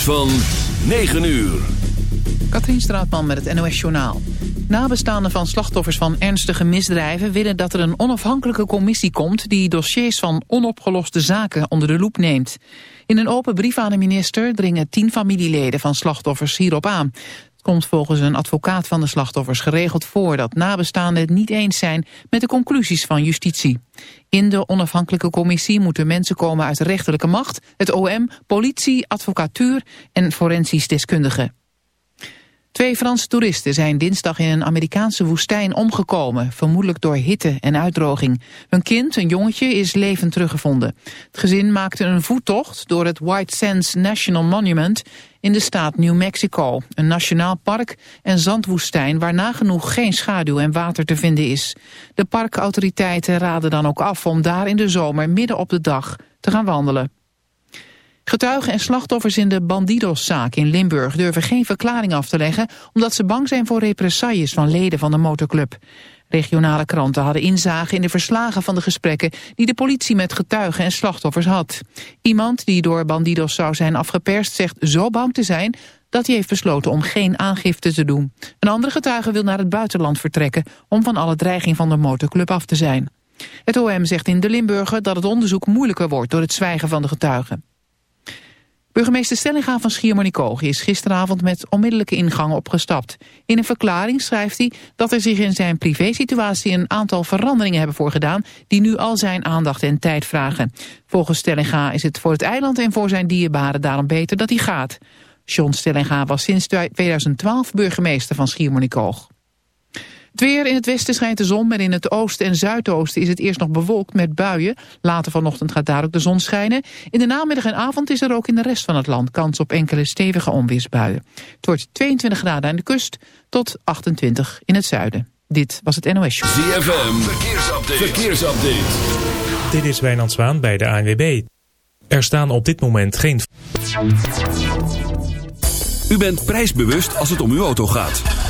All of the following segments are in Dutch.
Van 9 uur. Katrien Straatman met het NOS Journaal. Nabestaanden van slachtoffers van ernstige misdrijven willen dat er een onafhankelijke commissie komt die dossiers van onopgeloste zaken onder de loep neemt. In een open brief aan de minister dringen tien familieleden van slachtoffers hierop aan. Komt volgens een advocaat van de slachtoffers geregeld voor dat nabestaanden het niet eens zijn met de conclusies van justitie. In de onafhankelijke commissie moeten mensen komen uit de rechterlijke macht, het OM, politie, advocatuur en forensisch deskundigen. Twee Franse toeristen zijn dinsdag in een Amerikaanse woestijn omgekomen, vermoedelijk door hitte en uitdroging. Hun kind, een jongetje, is levend teruggevonden. Het gezin maakte een voettocht door het White Sands National Monument in de staat New Mexico, een nationaal park en zandwoestijn waar nagenoeg geen schaduw en water te vinden is. De parkautoriteiten raden dan ook af om daar in de zomer midden op de dag te gaan wandelen. Getuigen en slachtoffers in de Bandidos-zaak in Limburg durven geen verklaring af te leggen omdat ze bang zijn voor represailles van leden van de motorclub. Regionale kranten hadden inzage in de verslagen van de gesprekken die de politie met getuigen en slachtoffers had. Iemand die door Bandidos zou zijn afgeperst zegt zo bang te zijn dat hij heeft besloten om geen aangifte te doen. Een andere getuige wil naar het buitenland vertrekken om van alle dreiging van de motorclub af te zijn. Het OM zegt in de Limburger dat het onderzoek moeilijker wordt door het zwijgen van de getuigen. Burgemeester Stellinga van Schiermonnikoog is gisteravond met onmiddellijke ingang opgestapt. In een verklaring schrijft hij dat er zich in zijn privésituatie een aantal veranderingen hebben voorgedaan die nu al zijn aandacht en tijd vragen. Volgens Stellinga is het voor het eiland en voor zijn dierbaren daarom beter dat hij gaat. John Stellinga was sinds 2012 burgemeester van Schiermonnikoog. Het weer in het westen schijnt de zon, maar in het oosten en zuidoosten is het eerst nog bewolkt met buien. Later vanochtend gaat daar ook de zon schijnen. In de namiddag en avond is er ook in de rest van het land kans op enkele stevige onweersbuien. Het wordt 22 graden aan de kust tot 28 in het zuiden. Dit was het NOS Show. ZFM, verkeersupdate. verkeersupdate. Dit is Wijnand Zwaan bij de ANWB. Er staan op dit moment geen... U bent prijsbewust als het om uw auto gaat.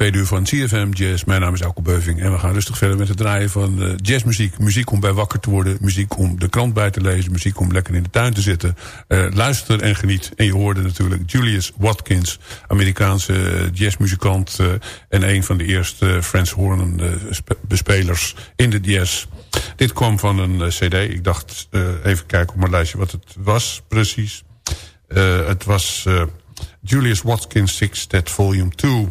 Tweede uur van CFM Jazz. Mijn naam is Alko Beuving en we gaan rustig verder met het draaien van uh, jazzmuziek. Muziek om bij wakker te worden, muziek om de krant bij te lezen... muziek om lekker in de tuin te zitten. Uh, luister en geniet. En je hoorde natuurlijk Julius Watkins, Amerikaanse jazzmuzikant... Uh, en een van de eerste Frans Horn bespelers in de jazz. Dit kwam van een cd. Ik dacht even kijken op mijn lijstje wat het was precies. het was... Julius Watkins Sixtet Volume 2.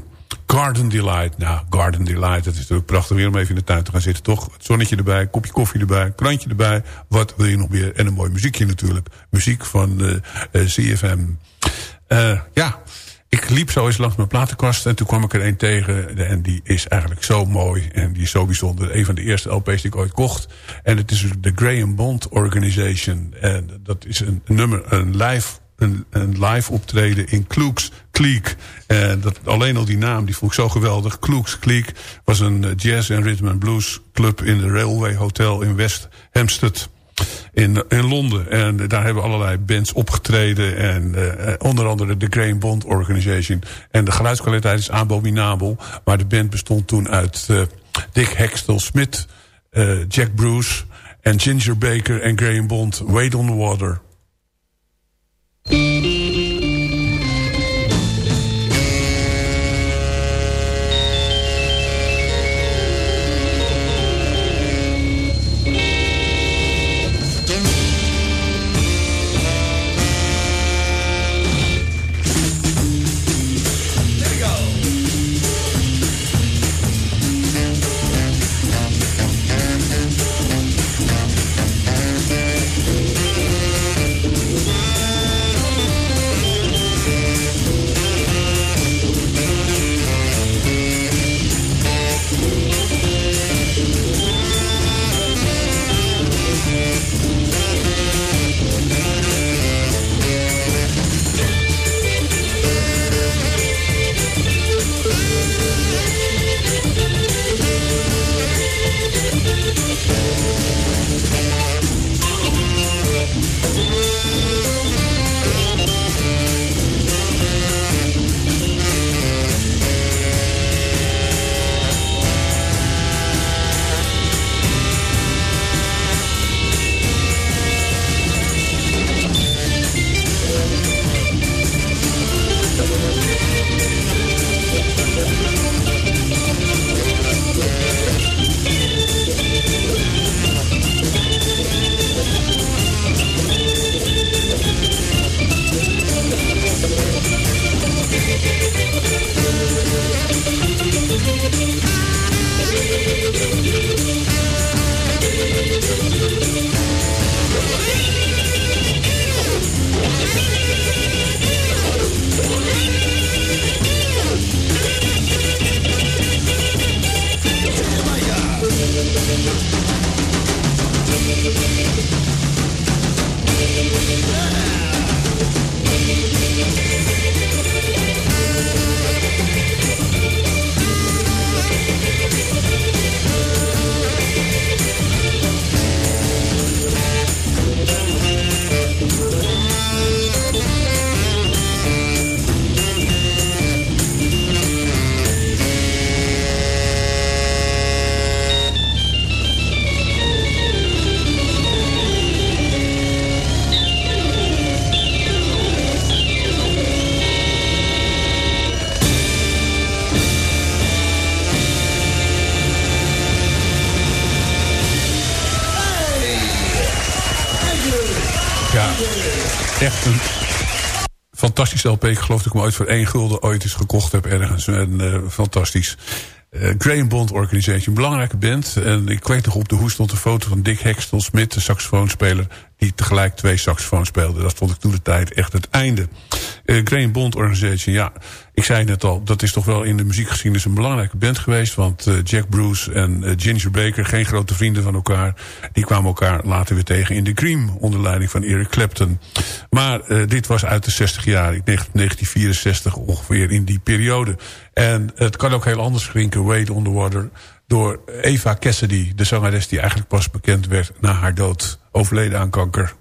Garden Delight. Nou, Garden Delight, dat is natuurlijk prachtig weer om even in de tuin te gaan zitten, toch? Het zonnetje erbij, kopje koffie erbij, krantje erbij. Wat wil je nog meer? En een mooi muziekje natuurlijk. Muziek van uh, uh, CFM. Uh, ja, ik liep zo eens langs mijn platenkast en toen kwam ik er een tegen. En die is eigenlijk zo mooi en die is zo bijzonder. Een van de eerste LP's die ik ooit kocht. En het is de Graham Bond Organization. En dat is een nummer, een live een, live optreden in Klooks Cleek. Uh, dat, alleen al die naam, die vond ik zo geweldig. Klooks Cleek was een eh, jazz en rhythm and blues club in de Railway Hotel in West Hampstead. In, in Londen. En daar hebben allerlei bands opgetreden. En uh, onder andere de Graham Bond Organization. En de geluidskwaliteit is abominabel. Maar de band bestond toen uit Dick Hextel Smith, uh, Jack Bruce en Ginger Baker en Graham Bond. Wade on the Water. MUZIEK Ik geloof dat ik hem ooit voor één gulden ooit eens gekocht heb ergens. En, uh, fantastisch. Uh, Graham Bond Organization, belangrijke band. En ik weet nog op de hoes stond een foto van Dick Hextel Smith, de saxofoonspeler, die tegelijk twee saxofoons speelde. Dat vond ik toen de tijd echt het einde. Uh, Graham Bond Organization, ja, ik zei net al, dat is toch wel in de muziekgeschiedenis een belangrijke band geweest. Want uh, Jack Bruce en uh, Ginger Baker, geen grote vrienden van elkaar. Die kwamen elkaar later weer tegen in The Cream onder leiding van Eric Clapton. Maar dit was uit de 60 jaar, 1964 ongeveer in die periode. En het kan ook heel anders klinken, Wade on the Water. Door Eva Cassidy, de zangeres die eigenlijk pas bekend werd na haar dood. Overleden aan kanker.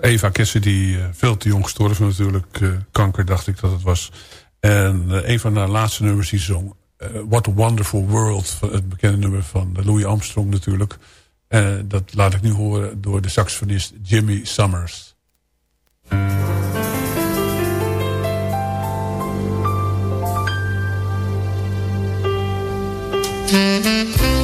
Eva Cassidy, eh, veel te jong gestorven natuurlijk. Eh, kanker dacht ik dat het was. En eh, een van haar laatste nummers die zong... What a Wonderful World. Het bekende nummer van Louis Armstrong natuurlijk. dat laat ik nu horen door de saxofonist Jimmy Summers. Mm-hmm.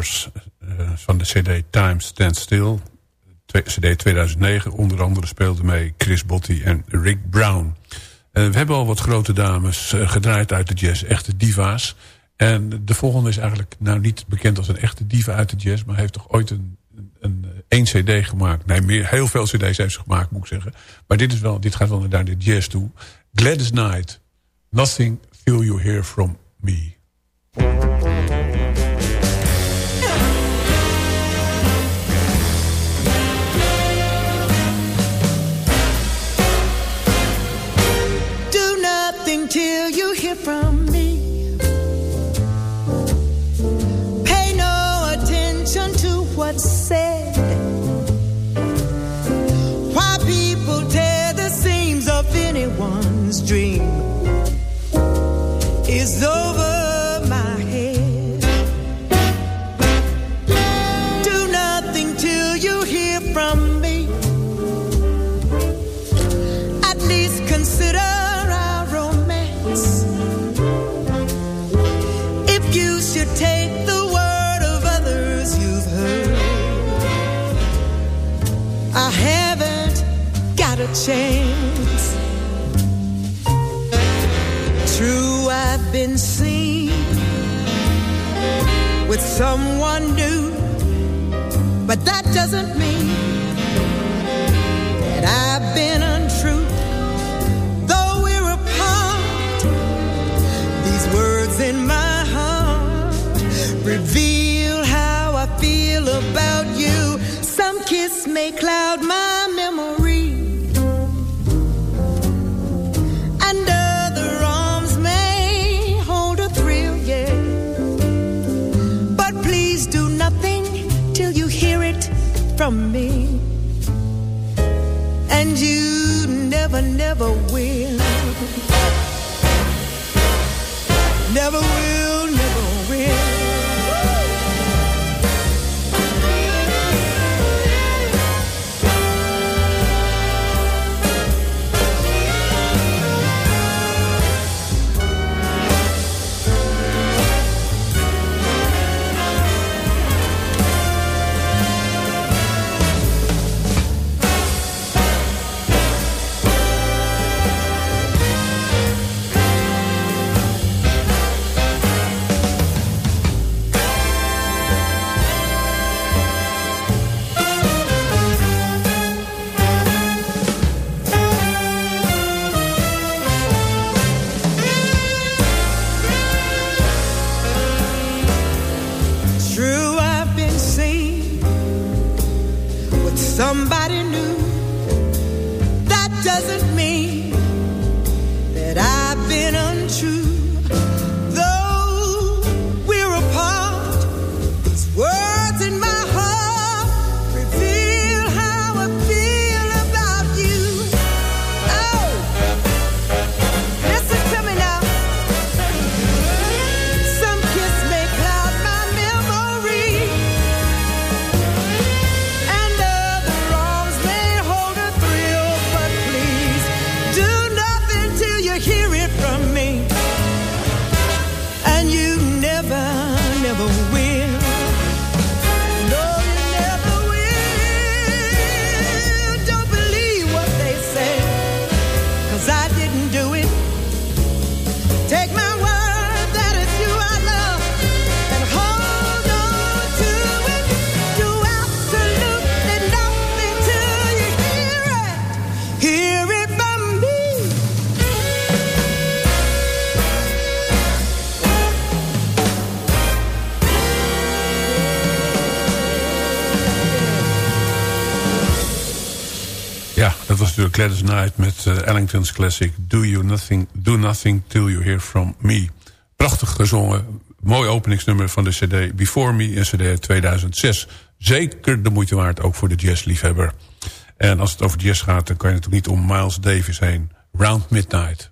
Uh, van de cd Time Stand Still. cd 2009. Onder andere speelden mee Chris Botti en Rick Brown. Uh, we hebben al wat grote dames uh, gedraaid uit de jazz. Echte diva's. En de volgende is eigenlijk nou niet bekend als een echte diva uit de jazz. Maar heeft toch ooit een, een, een, cd gemaakt. Nee, meer, heel veel cd's heeft ze gemaakt moet ik zeggen. Maar dit, is wel, dit gaat wel naar de jazz toe. Gladys Knight. Nothing till you hear from me. from chance. True, I've been seen with someone new, but that doesn't mean that I've been untrue. Though we're apart, these words in my heart reveal how I feel about you. Some kiss may cloud my never, will. Never will, hear it. Gladys Knight met uh, Ellington's classic Do, you nothing, Do Nothing Till You Hear From Me. Prachtig gezongen, mooi openingsnummer van de cd Before Me, een cd 2006. Zeker de moeite waard, ook voor de jazzliefhebber. En als het over jazz gaat, dan kan je natuurlijk niet om Miles Davis heen. Round Midnight.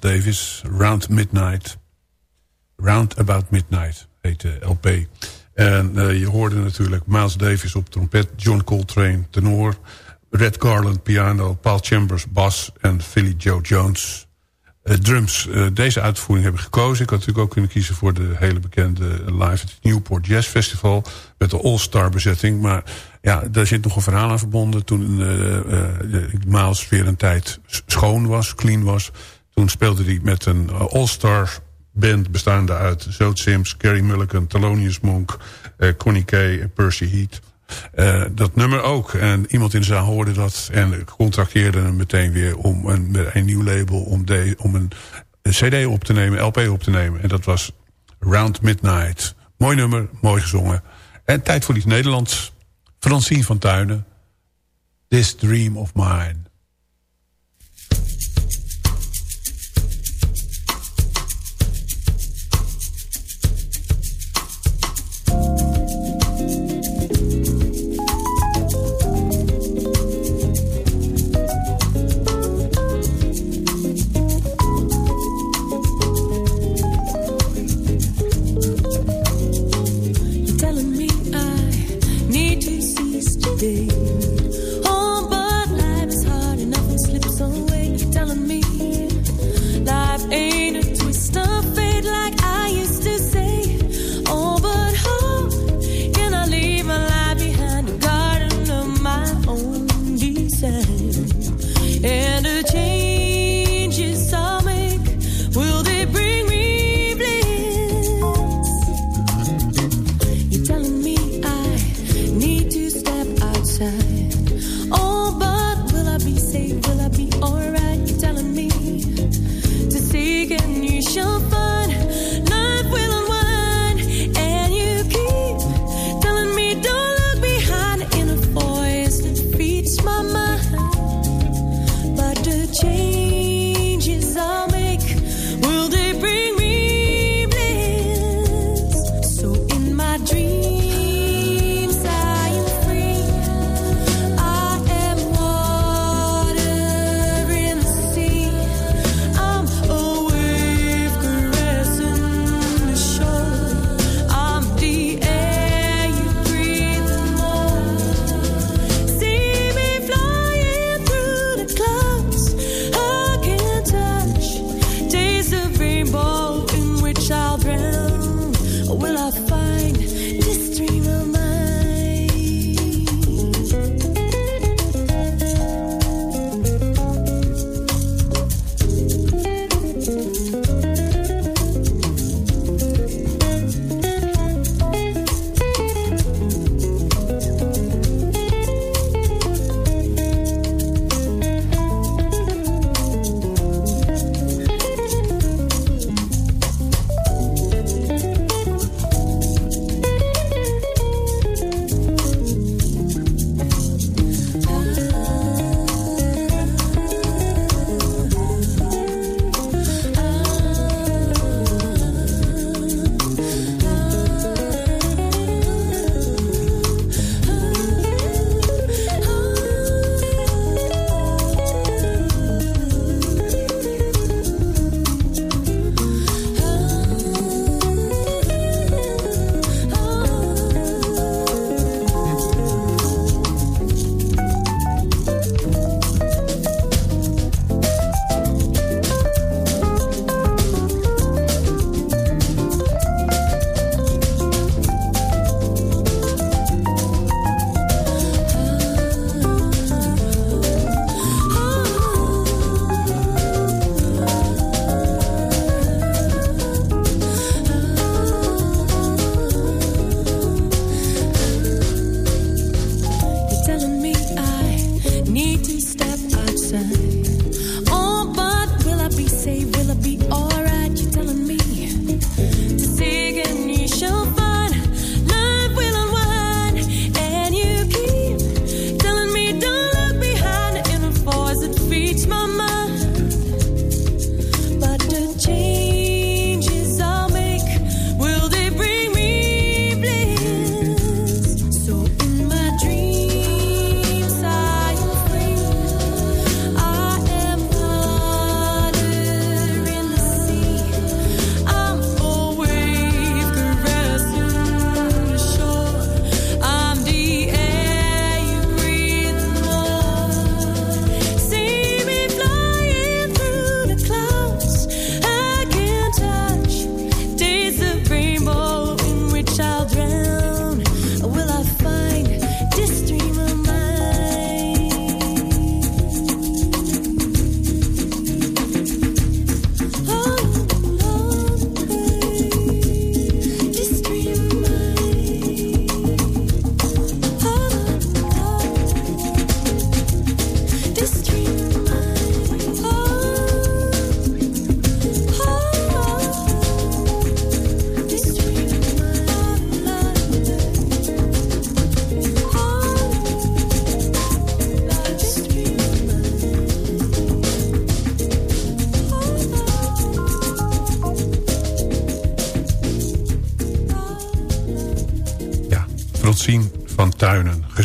Davis. Round Midnight. Round About Midnight heet de LP. En uh, je hoorde natuurlijk Miles Davis op trompet. John Coltrane tenor. Red Garland piano. Paul Chambers bas. En Philly Joe Jones uh, drums. Uh, deze uitvoering heb ik gekozen. Ik had natuurlijk ook kunnen kiezen voor de hele bekende live... het Newport Jazz Festival. Met de All-Star bezetting. Maar ja, daar zit nog een verhaal aan verbonden. Toen Miles weer een tijd schoon was, clean was... toen speelde hij met een All-Star band bestaande uit Zoot Sims, Gary Mulligan, Thelonious Monk, uh, Connie Kay en Percy Heat. Uh, dat nummer ook. En iemand in de zaal hoorde dat en contracteerde hem meteen weer om een, een nieuw label, om, om een, een cd op te nemen, LP op te nemen. En dat was Round Midnight. Mooi nummer, mooi gezongen. En tijd voor iets Nederlands. Francine van Tuinen. This Dream of Mine.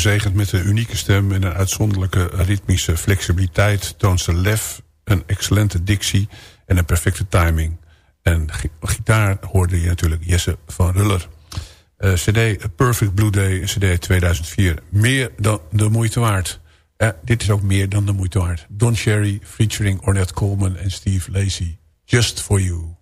Gezegend met een unieke stem en een uitzonderlijke ritmische flexibiliteit... toont ze lef, een excellente dictie en een perfecte timing. En gitaar hoorde je natuurlijk Jesse van Ruller. Uh, CD Perfect Blue Day, CD 2004. Meer dan de moeite waard. Uh, dit is ook meer dan de moeite waard. Don Cherry featuring Ornette Coleman en Steve Lacey. Just for you.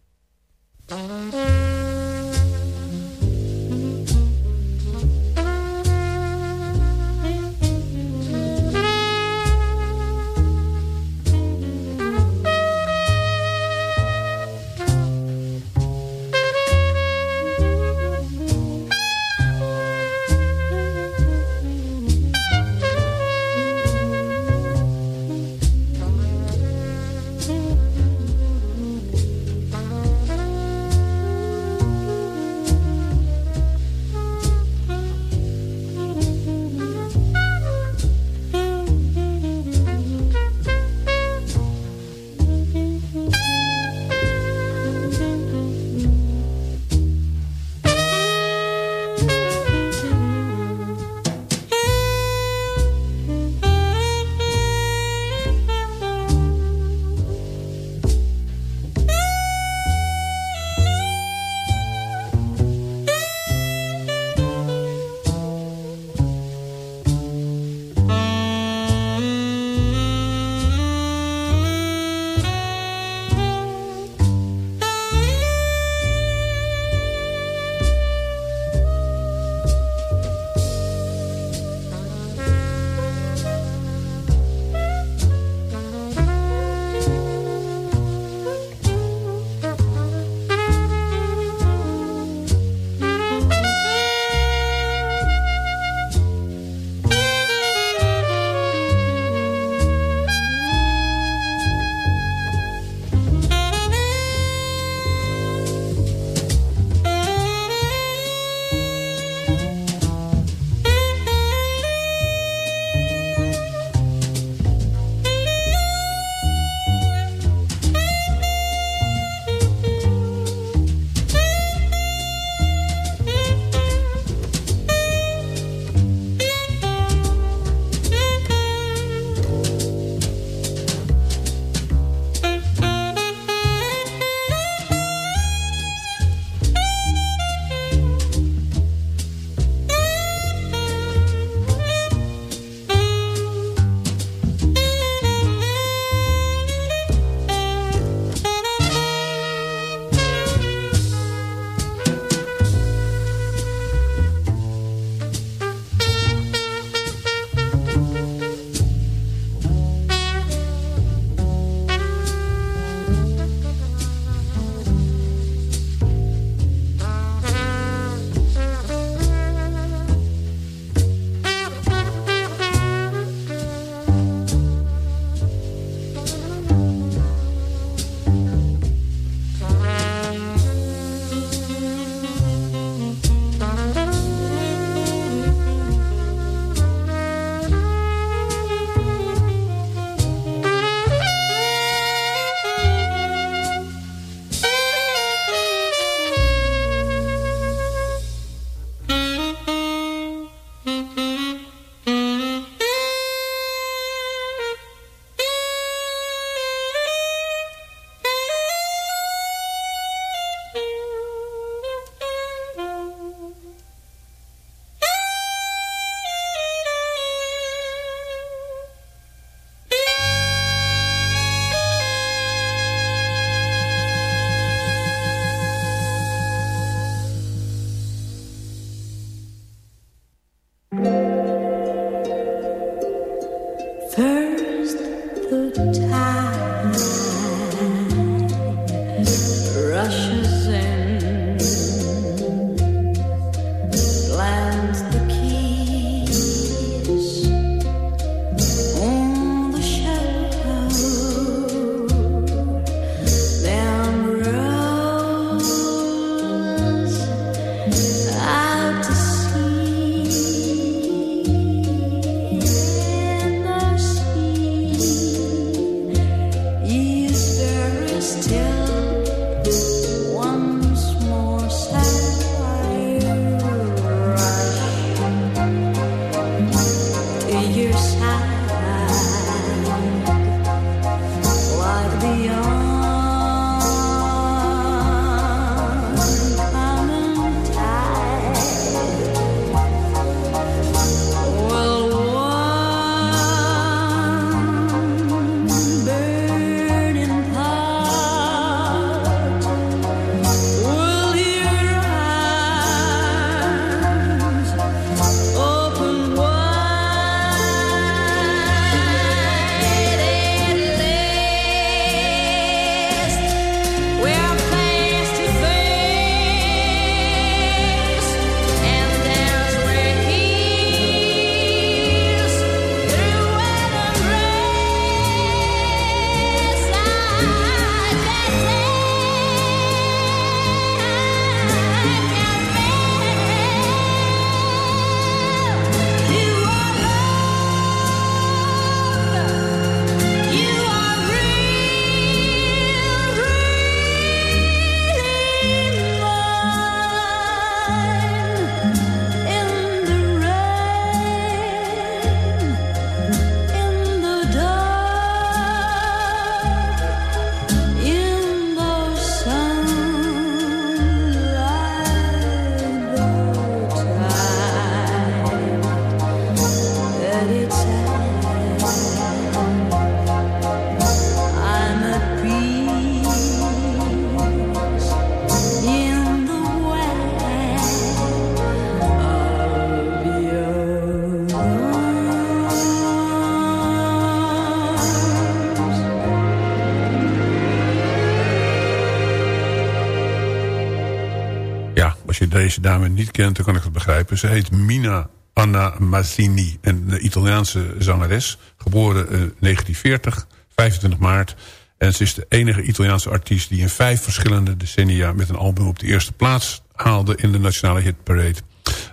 Als je deze dame niet kent, dan kan ik het begrijpen. Ze heet Mina Anna Mazzini, een Italiaanse zangeres. Geboren in 1940, 25 maart. En ze is de enige Italiaanse artiest die in vijf verschillende decennia... met een album op de eerste plaats haalde in de nationale hitparade.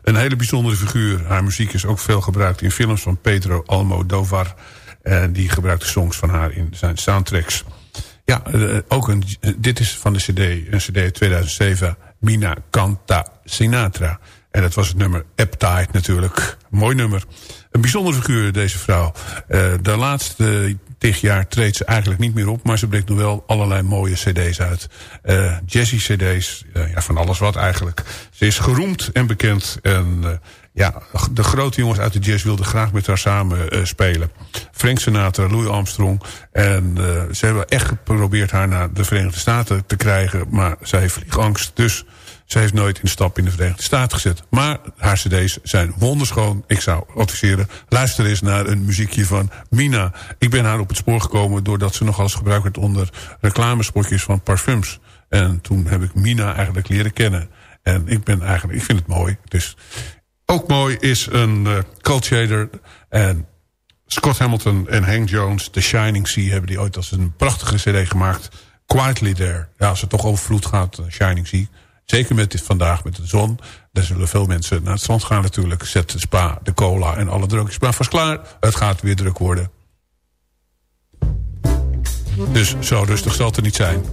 Een hele bijzondere figuur. Haar muziek is ook veel gebruikt in films van Pedro Almodovar. En die gebruikte songs van haar in zijn soundtracks. Ja, eh, ook een, dit is van de cd, een cd 2007. Mina Canta Sinatra. En dat was het nummer Appetite natuurlijk. Mooi nummer. Een bijzondere figuur deze vrouw. Uh, de laatste tig jaar treedt ze eigenlijk niet meer op... maar ze brengt nog wel allerlei mooie cd's uit. Uh, jazzy cd's, ja, van alles wat eigenlijk. Ze is geroemd en bekend. En ja, de grote jongens uit de jazz wilden graag met haar samen spelen. Frank Sinatra, Louis Armstrong. En ze hebben echt geprobeerd haar naar de Verenigde Staten te krijgen... maar zij heeft vliegangst, dus... Ze heeft nooit een stap in de Verenigde Staten gezet. Maar haar cd's zijn wonderschoon. Ik zou adviseren, luister eens naar een muziekje van Mina. Ik ben haar op het spoor gekomen doordat ze nogal eens gebruikt werd onder reclamespotjes van parfums. En toen heb ik Mina eigenlijk leren kennen. En ik ben eigenlijk, ik vind het mooi. Dus ook mooi is een uh, Shader en Scott Hamilton en Hank Jones, The Shining Sea, hebben die ooit als een prachtige cd gemaakt. Quietly There. Ja, als het toch over vloed gaat, Shining Sea. Zeker met dit vandaag, met de zon. Daar zullen veel mensen naar het strand gaan natuurlijk. Zet de spa, de cola en alle drukjes. Maar vast klaar, het gaat weer druk worden. Dus zo rustig zal het er niet zijn.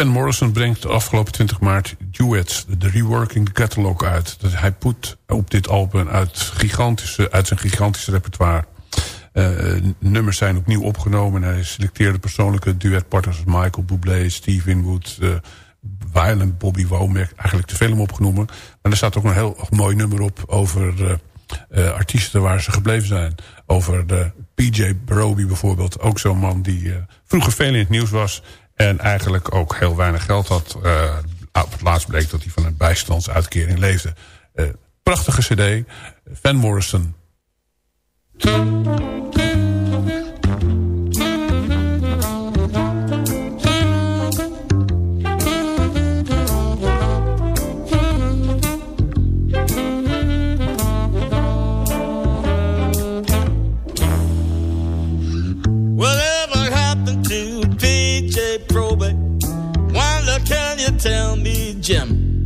Van Morrison brengt afgelopen 20 maart Duets, de reworking catalog uit. Hij put op dit album uit, gigantische, uit zijn gigantische repertoire. Uh, nummers zijn opnieuw opgenomen. Hij selecteerde persoonlijke duetpartners als Michael Bublé, Steve Winwood... Uh, Violent, Bobby Womack, eigenlijk te veel om opgenomen. Maar er staat ook een heel mooi nummer op over uh, artiesten waar ze gebleven zijn. Over de PJ Broby bijvoorbeeld. Ook zo'n man die vroeger veel in het nieuws was... en eigenlijk ook heel weinig geld had. op het laatst bleek dat hij van een bijstandsuitkering leefde. prachtige cd. Van Morrison. Tell me, Jim.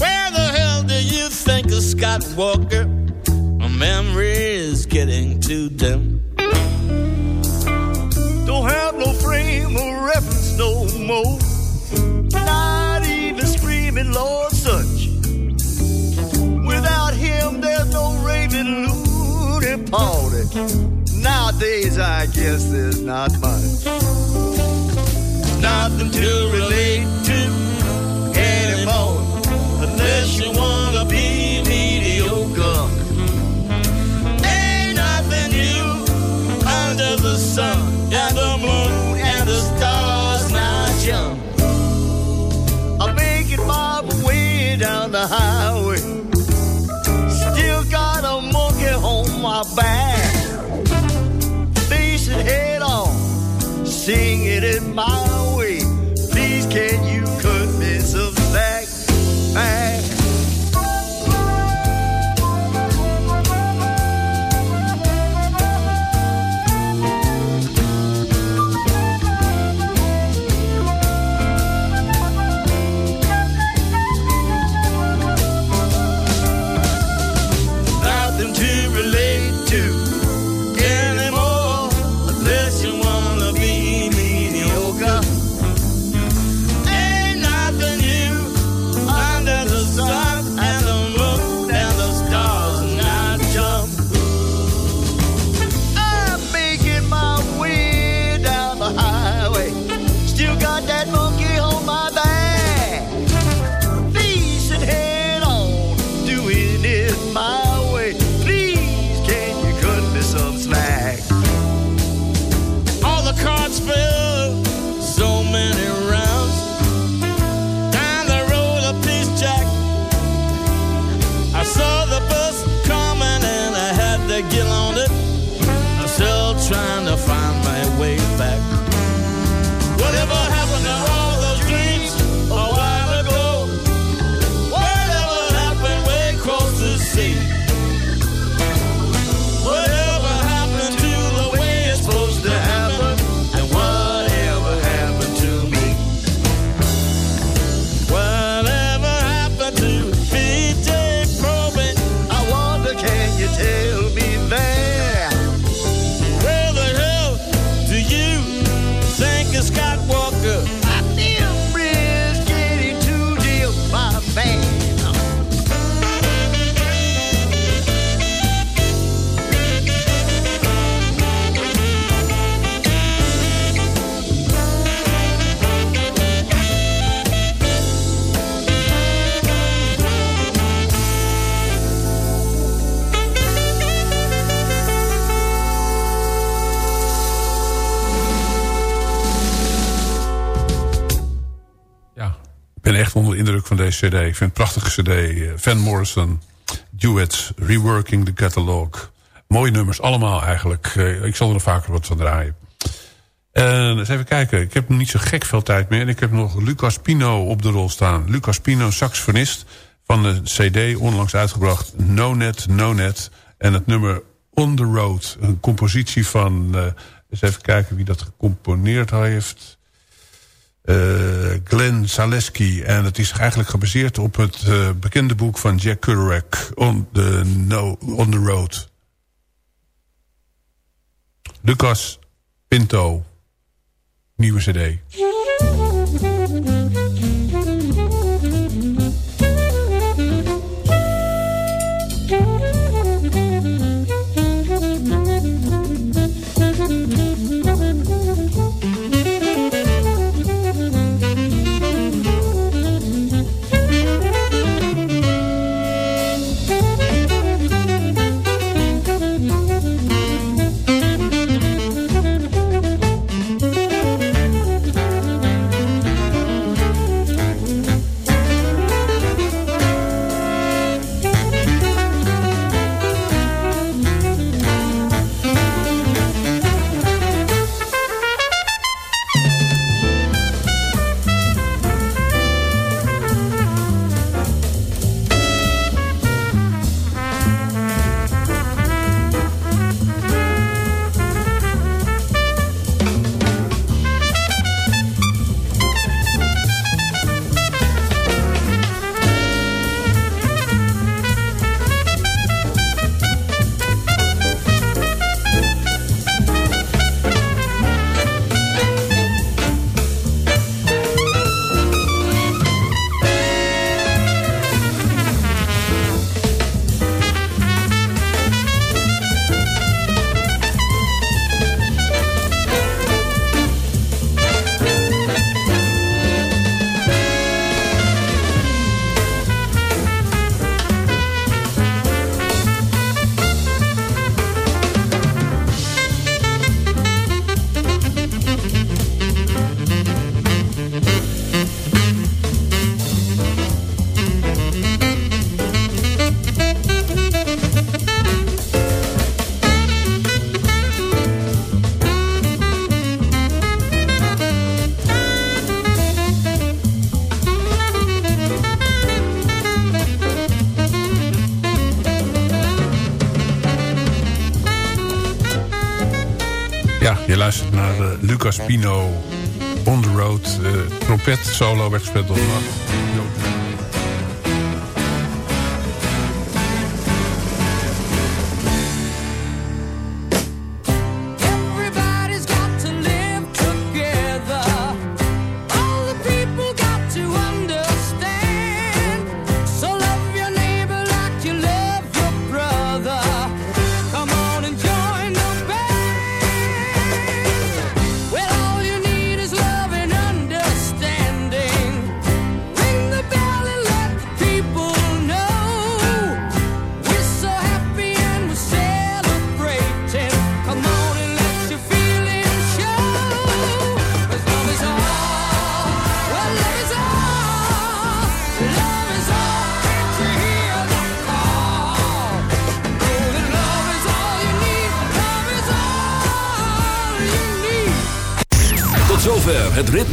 Where the hell do you think of Scott Walker? My memory is getting too dim. Don't have no frame of reference no more. Not even screaming Lord Such. Without him, there's no raving loony party. Nowadays, I guess there's not much nothing to relate to anymore. Unless you wanna be mediocre. Ain't nothing new under the sun and the moon and the stars not young. I'm making my way down the highway. Still got a monkey on my back. Singing in my way. Please, can you cut me some slack? Cd. Ik vind het een prachtige cd. Eh, Van Morrison, duets, reworking the catalog. Mooie nummers, allemaal eigenlijk. Eh, ik zal er nog vaker wat van draaien. En eens even kijken. Ik heb nog niet zo gek veel tijd meer. En ik heb nog Lucas Pino op de rol staan. Lucas Pino, saxofonist van de cd, onlangs uitgebracht. No Net, No Net. En het nummer On The Road. Een compositie van... Uh, eens even kijken wie dat gecomponeerd heeft. Eh, Glenn Zaleski. En het is eigenlijk gebaseerd op het eh, bekende boek van Jack Kerouac... On the, no, on the Road. Lucas Pinto. Nieuwe cd. Lucas Pino on the road. Eh, trompet solo werd gespeeld door